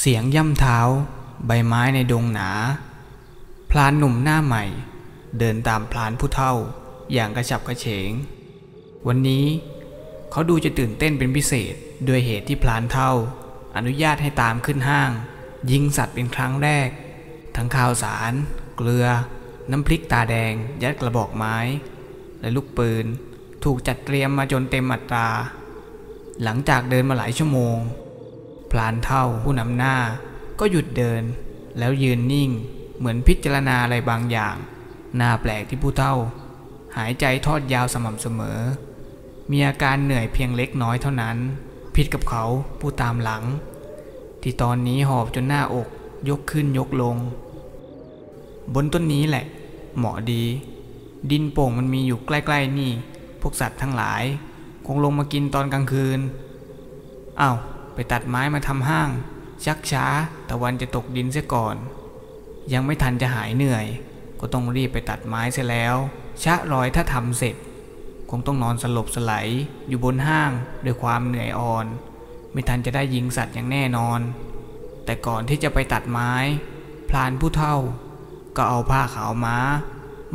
เสียงย่ำเท้า ใบไม้ในดงหนา พลานหนุ่มหน้าใหม่ เดินตามพลานผู้เฒ่าอย่างกระฉับกระเฉง วันนี้เขาดูจะตื่นเต้นเป็นพิเศษด้วยเหตุที่พลานเท่า อนุญาตให้ตามขึ้นห้าง ยิงสัตว์เป็นครั้งแรก ทั้งข้าวสาร เกลือ น้ำพริกตาแดง ยัดกระบอกไม้ และลูกปืน ถูกจัดเตรียมมาจนเต็มอัตรา หลังจากเดินมาหลายชั่วโมง พลานเท่าผู้นำหน้าก็หยุดเดิน แล้วยืนนิ่งเหมือนพิจารณาอะไรบางอย่างน่าแปลกที่ผู้เท่า หายใจทอดยาวสม่ำเสมอ มีอาการเหนื่อยเพียงเล็กน้อยเท่านั้น ผิดกับเขาผู้ตามหลัง ที่ตอนนี้หอบจนหน้าอกยกขึ้นยกลง บนต้นนี้แหละ เหมาะดี ดินโป่งมันมีอยู่ใกล้ ๆ นี่ พวกสัตว์ทั้งหลาย คงลงมากินตอนกลางคืนอา้าว ไปตัดไม้มาทำห้าง ชักช้าตะวันจะตกดินเสียก่อน ยังไม่ทันจะหายเหนื่อย ก็ต้องรีบไปตัดไม้เสียแล้ว ชะรอยถ้าทำเสร็จ คงต้องนอนสลบสไลอยู่บนห้างด้วยความเหนื่อยอ่อน ไม่ทันจะได้ยิงสัตว์อย่างแน่นอน แต่ก่อนที่จะไปตัดไม้ พลานผู้เฒ่า ก็เอาผ้าขาวม้า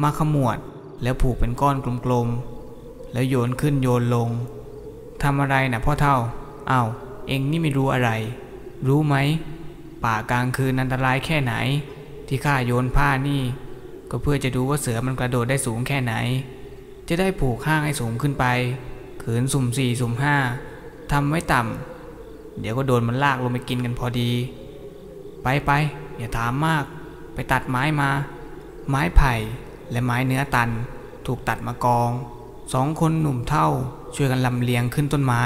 มาขมวดแล้วผูกเป็นก้อนกลมๆแล้วโยนขึ้นโยนลงทำอะไรนะพ่อเฒ่าอา้าว เองนี่ไม่รู้อะไร รู้ไหม ป่ากลางคืนอันตรายแค่ไหน ที่ข้าโยนผ้านี่ ก็เพื่อจะดูว่าเสือมันกระโดดได้สูงแค่ไหน จะได้ผูกข้างให้สูงขึ้นไป ขืนสุ่มสี่สุ่มห้าทำไว้ต่ำเดี๋ยวก็โดนมันลากลงไปกินกันพอดี ไปไปอย่าถามมาก ไปตัดไม้มา ไม้ไผ่และไม้เนื้อตัน ถูกตัดมากองสองคนหนุ่มเท่าช่วยกันลำเลียงขึ้นต้นไม้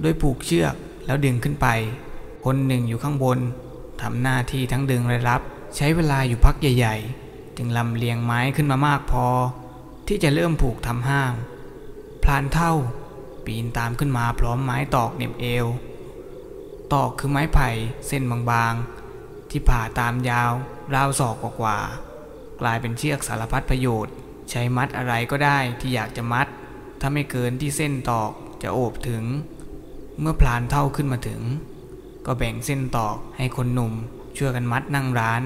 โดยผูกเชือก แล้วดึงขึ้นไป คนหนึ่งอยู่ข้างบนทำหน้าที่ทั้งดึงและรับ ใช้เวลาอยู่พักใหญ่ ๆ จึงลำเลียงไม้ขึ้นมามากพอ ที่จะเริ่มผูกทำห้าง พลานเท่า ปีนตามขึ้นมาพร้อมไม้ตอกเน็บเอว ตอกคือไม้ไผ่เส้นบางๆ ที่ผ่าตามยาว ราวศอกกว่าๆกลายเป็นเชือกสารพัดประโยชน์ ใช้มัดอะไรก็ได้ที่อยากจะมัด ถ้าไม่เกินที่เส้นตอกจะโอบถึง เมื่อพลานเท่าขึ้นมาถึง ก็แบ่งเส้นตอกให้คนหนุ่มช่วยกันมัดนั่งร้าน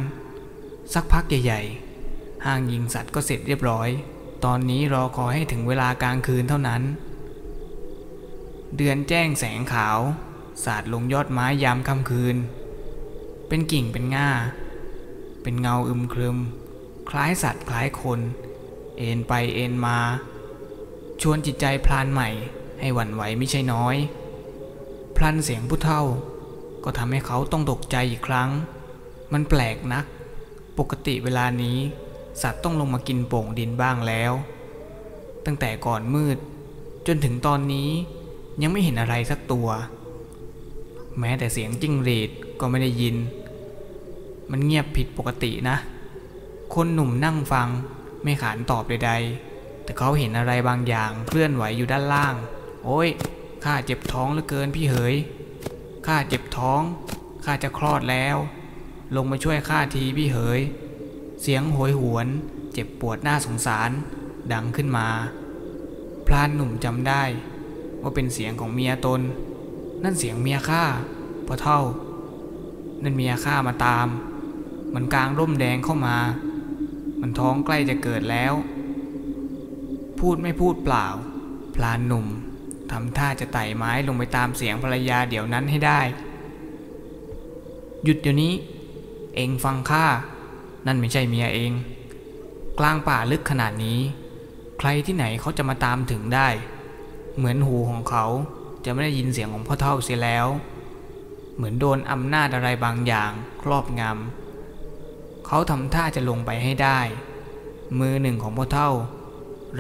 สักพักใหญ่ๆห้างยิงสัตว์ก็เสร็จเรียบร้อย ตอนนี้รอคอยให้ถึงเวลากลางคืนเท่านั้น เดือนแจ้งแสงขาว สาดลงยอดไม้ยามค่ำคืน เป็นกิ่งเป็นง่า เป็นเงาอึมครึม คล้ายสัตว์คล้ายคน เอ็นไปเอ็นมา ชวนจิตใจพลานใหม่ให้หวั่นไหวไม่ใช่น้อย พลันเสียงผู้เฒ่า ก็ทำให้เขาต้องตกใจอีกครั้ง มันแปลกนัก ปกติเวลานี้ สัตว์ต้องลงมากินโป่งดินบ้างแล้ว ตั้งแต่ก่อนมืด จนถึงตอนนี้ยังไม่เห็นอะไรสักตัว แม้แต่เสียงจิ้งหรีดก็ไม่ได้ยิน มันเงียบผิดปกตินะ คนหนุ่มนั่งฟังไม่ขานตอบใดๆ แต่เขาเห็นอะไรบางอย่างเคลื่อนไหวอยู่ด้านล่าง โอ้ย ข้าเจ็บท้องเหลือเกินพี่เหย ข้าเจ็บท้อง ข้าจะคลอดแล้ว ลงมาช่วยข้าทีพี่เหย เสียงโหยหวน เจ็บปวดน่าสงสาร ดังขึ้นมา พลานหนุ่มจำได้ ว่าเป็นเสียงของเมียตน นั่นเสียงเมียข้าพอเท่า นั่นเมียข้ามาตาม มันกลางร่มแดงเข้ามา มันท้องใกล้จะเกิดแล้ว พูดไม่พูดเปล่า พลานหนุ่ม ทำท่าจะไต่ไม้ลงไปตามเสียงภรรยาเดี๋ยวนั้นให้ได้ หยุดเดี๋ยวนี้ เองฟังข้า นั่นไม่ใช่เมียเอง กลางป่าลึกขนาดนี้ ใครที่ไหนเขาจะมาตามถึงได้ เหมือนหูของเขาจะไม่ได้ยินเสียงของพ่อเท่าเสียแล้ว เหมือนโดนอำนาจอะไรบางอย่างครอบงำเขาทำท่าจะลงไปให้ได้ มือหนึ่งของพ่อเท่า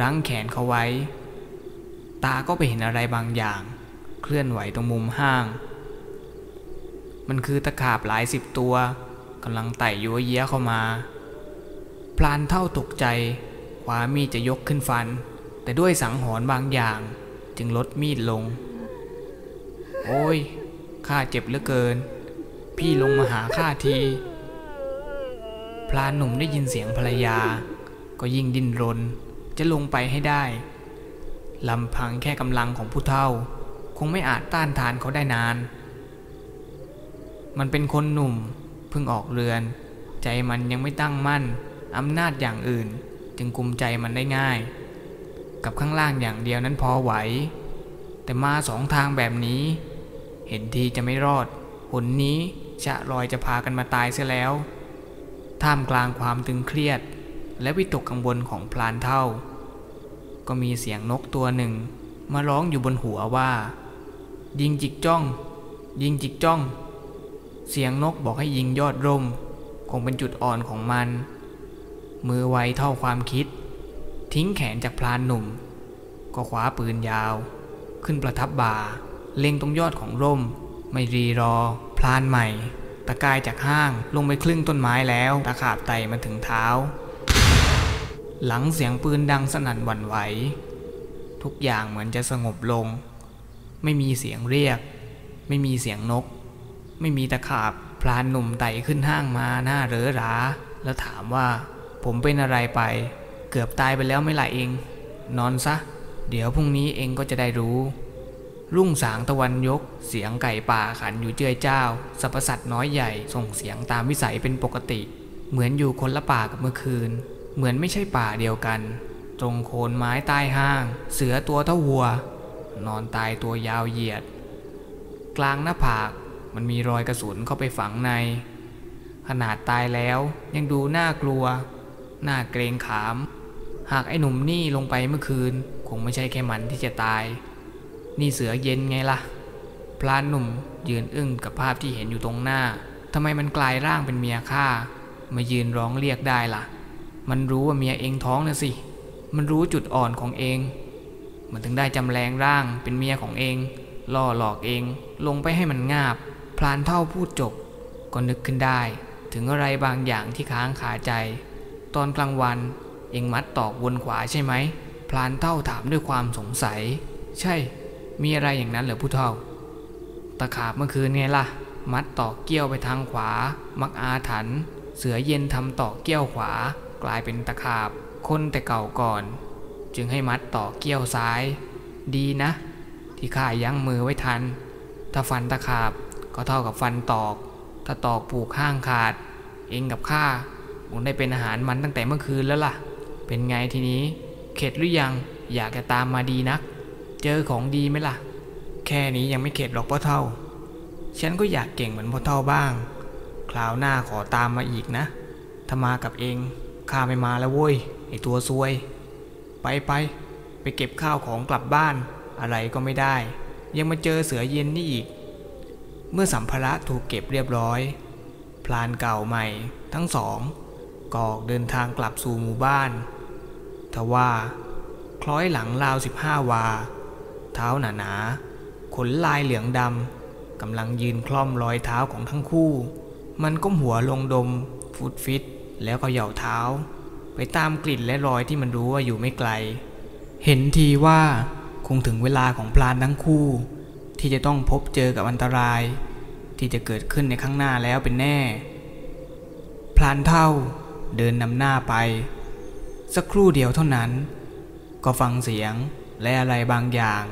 รั้งแขนเขาไว้ ตาก็ไปเห็นอะไรบางอย่าง เคลื่อนไหวตรงมุมห้าง มันคือตะขาบหลายสิบตัวกำลังไต่ยัวเยี้ยเข้ามาพลานเท่าตกใจคว้ามีดจะยกขึ้นฟัน แต่ด้วยสังหรณ์บางอย่าง จึงลดมีดลง โอ้ยข้าเจ็บเหลือเกิน พี่ลงมาหาข้าทีพลานหนุ่มได้ยินเสียงภรรยา ก็ยิ่งดิ้นรนจะลงไปให้ได้ ลำพังแค่กำลังของผู้เฒ่า คงไม่อาจต้านทานเขาได้นาน มันเป็นคนหนุ่มเพิ่งออกเรือน ใจมันยังไม่ตั้งมั่นอำนาจอย่างอื่น จึงกุมใจมันได้ง่าย กับข้างล่างอย่างเดียวนั้นพอไหว แต่มาสองทางแบบนี้ เห็นทีจะไม่รอดหนนี้ชะลอยจะพากันมาตายเสียแล้ว ท่ามกลางความตึงเครียด และวิตกกังวลของพลานเท่า ก็มีเสียงนกตัวหนึ่ง มาร้องอยู่บนหัวว่า ยิงจิกจ้อง ยิงจิกจ้อง เสียงนกบอกให้ยิงยอดร่ม คงเป็นจุดอ่อนของมัน มือไวเท่าความคิด ทิ้งแขนจากพลานหนุ่ม ก็คว้าปืนยาว ขึ้นประทับบ่า เล็งตรงยอดของร่ม ไม่รีรอ พลานใหม่ ตะกายจากห้างลงไปครึ่งต้นไม้แล้วตะขาบไตมาถึงเท้า หลังเสียงปืนดังสนั่นหวั่นไหว ทุกอย่างเหมือนจะสงบลง ไม่มีเสียงเรียก ไม่มีเสียงนก ไม่มีตะขาบพลานหนุ่มไต่ขึ้นห้างมาหน้าเรอรา แล้วถามว่าผมเป็นอะไรไป เกือบตายไปแล้วไม่ล่ะเอง นอนซะ เดี๋ยวพรุ่งนี้เองก็จะได้รู้ รุ่งสางตะวันยก เสียงไก่ป่าขันอยู่เจือยเจ้าสรรพสัตว์น้อยใหญ่ส่งเสียงตามวิสัยเป็นปกติ เหมือนอยู่คนละป่ากับเมื่อคืน เหมือนไม่ใช่ป่าเดียวกัน ตรงโคนไม้ใต้ห้าง เสือตัวเท่าวัว นอนตายตัวยาวเหยียด กลางหน้าผากมันมีรอยกระสุนเข้าไปฝังใน ขนาดตายแล้วยังดูน่ากลัว น่าเกรงขาม หากไอ้หนุ่มนี่ลงไปเมื่อคืน คงไม่ใช่แค่มันที่จะตาย นี่เสือเย็นไงล่ะ พลานหนุ่มยืนอึ้งกับภาพที่เห็นอยู่ตรงหน้าทำไมมันกลายร่างเป็นเมียข้ามายืนร้องเรียกได้ล่ะ มันรู้ว่าเมียเองท้องนะสิ มันรู้จุดอ่อนของเอง มันถึงได้จำแรงร่างเป็นเมียของเอง ล่อหลอกเอง ลงไปให้มันงาบ พลานเท่าพูดจบ ก็นึกขึ้นได้ ถึงอะไรบางอย่างที่ค้างคาใจ ตอนกลางวันเองมัดตอกวนขวาใช่ไหม พลานเท่าถามด้วยความสงสัย ใช่ มีอะไรอย่างนั้นเหรอผู้เฒ่า ตะขาบเมื่อคืนไงล่ะ มัดตอกเกี้ยวไปทางขวา มักอาถรรพ์เสือเย็นทำตอกเกี้ยวขวา กลายเป็นตะขาบคนแต่เก่าก่อน จึงให้มัดต่อเกี้ยวซ้าย ดีนะ ที่ข้ายั้งมือไว้ทัน ถ้าฟันตะขาบก็เท่ากับฟันตอก ถ้าตอกผูกข้างขาด เองกับข้าคงได้เป็นอาหารมันตั้งแต่เมื่อคืนแล้วล่ะ เป็นไงทีนี้ เข็ดหรือยังอยากจะตามมาดีนัก เจอของดีไหมล่ะ แค่นี้ยังไม่เข็ดหรอกพ่อเท่า ฉันก็อยากเก่งเหมือนพ่อเท่าบ้าง คราวหน้าขอตามมาอีกนะถ้ามากับเอง ข้าไม่มาแล้วเว้ยไอตัวซวย ไปไปไปเก็บข้าวของกลับบ้านอะไรก็ไม่ได้ ยังมาเจอเสือเย็นนี่อีก เมื่อสัมภาระถูกเก็บเรียบร้อย พลานเก่าใหม่ทั้งสองก็ออกเดินทางกลับสู่หมู่บ้านทว่าคล้อยหลังราวสิบห้าวา เท้าหนาหนาๆขนลายเหลืองดำกำลังยืนคล่อมรอยเท้าของทั้งคู่ มันก้มหัวลงดมฟุตฟิต แล้วก็เหย่าเท้า ไปตามกลิ่นและรอยที่มันรู้ว่าอยู่ไม่ไกล เห็นทีว่าคงถึงเวลาของพลานทั้งคู่ ที่จะต้องพบเจอกับอันตราย ที่จะเกิดขึ้นในข้างหน้าแล้วเป็นแน่ พลานเท่าเดินนำหน้าไป สักครู่เดียวเท่านั้น ก็ฟังเสียงและอะไรบางอย่าง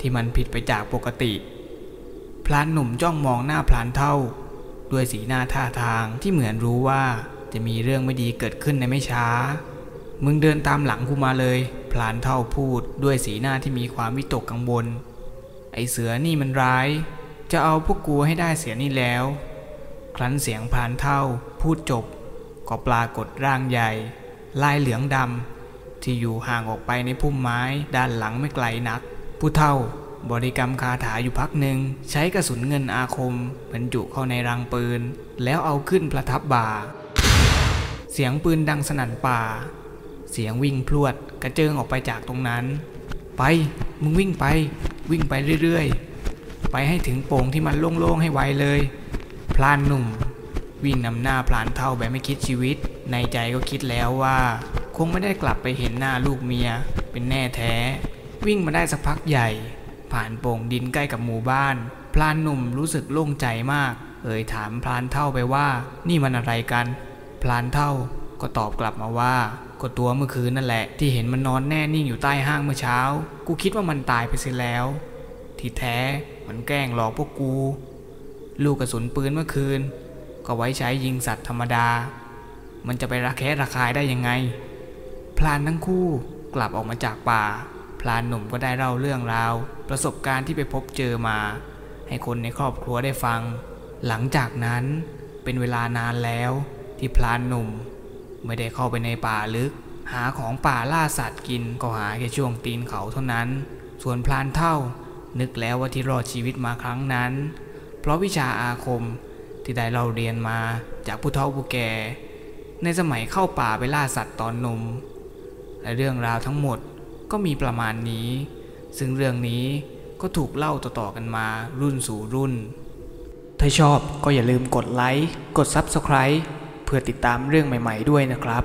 ที่มันผิดไปจากปกติ พลานหนุ่มจ้องมองหน้าพลานเท่า ด้วยสีหน้าท่าทางที่เหมือนรู้ว่า จะมีเรื่องไม่ดีเกิดขึ้นในไม่ช้า มึงเดินตามหลังกูมาเลย พลานเท่าพูดด้วยสีหน้าที่มีความวิตกกังวล ไอเสือนี่มันร้าย จะเอาพวกกูให้ได้เสียนี่แล้ว ครั้นเสียงพลานเท่าพูดจบ ก็ปรากฏร่างใหญ่ ลายเหลืองดำที่อยู่ห่างออกไปในพุ่มไม้ด้านหลังไม่ไกลนัก ผู้เท่าบริกรรมคาถาอยู่พักหนึ่งใช้กระสุนเงินอาคมบรรจุเข้าในรังปืน แล้วเอาขึ้นประทับบ่า เสียงปืนดังสนั่นป่า เสียงวิ่งพรวดกระเจิงออกไปจากตรงนั้น ไป มึงวิ่งไป วิ่งไปเรื่อยๆ ไปให้ถึงโป่งที่มันโล่งๆให้ไวเลย พลานหนุ่ม วิ่งนำหน้าพลานเท่าแบบไม่คิดชีวิต ในใจก็คิดแล้วว่า คงไม่ได้กลับไปเห็นหน้าลูกเมีย เป็นแน่แท้ วิ่งมาได้สักพักใหญ่ ผ่านโป่งดินใกล้กับหมู่บ้าน พลานหนุ่มรู้สึกโล่งใจมาก เอ่ยถามพลานเท่าไปว่า นี่มันอะไรกัน พลานเท่าก็ตอบกลับมาว่าก็ตัวเมื่อคืนนั่นแหละ ที่เห็นมันนอนแน่นิ่งอยู่ใต้ห้างเมื่อเช้า กูคิดว่ามันตายไปเสียแล้ว ที่แท้มันแกล้งหลอกพวกกู ลูกกระสุนปืนเมื่อคืน ก็ไว้ใช้ยิงสัตว์ธรรมดา มันจะไประแคะระคายได้ยังไง พลานทั้งคู่กลับออกมาจากป่า พลานหนุ่มก็ได้เล่าเรื่องราว ประสบการณ์ที่ไปพบเจอมา ให้คนในครอบครัวได้ฟัง หลังจากนั้นเป็นเวลานานแล้ว ที่พลานหนุ่ม ไม่ได้เข้าไปในป่าลึก หาของป่าล่าสัตว์กินก็หาแค่ช่วงตีนเขาเท่านั้น ส่วนพลานเท่า นึกแล้วว่าที่รอดชีวิตมาครั้งนั้น เพราะวิชาอาคมที่ได้เราเรียนมาจากผู้เฒ่าผู้แก่ ในสมัยเข้าป่าไปล่าสัตว์ตอนหนุ่มและเรื่องราวทั้งหมดก็มีประมาณนี้ ซึ่งเรื่องนี้ก็ถูกเล่าต่อๆกันมารุ่นสู่รุ่น ถ้าชอบก็อย่าลืมกดไลค์ กด Subscribe เพื่อติดตามเรื่องใหม่ ๆ ด้วยนะครับ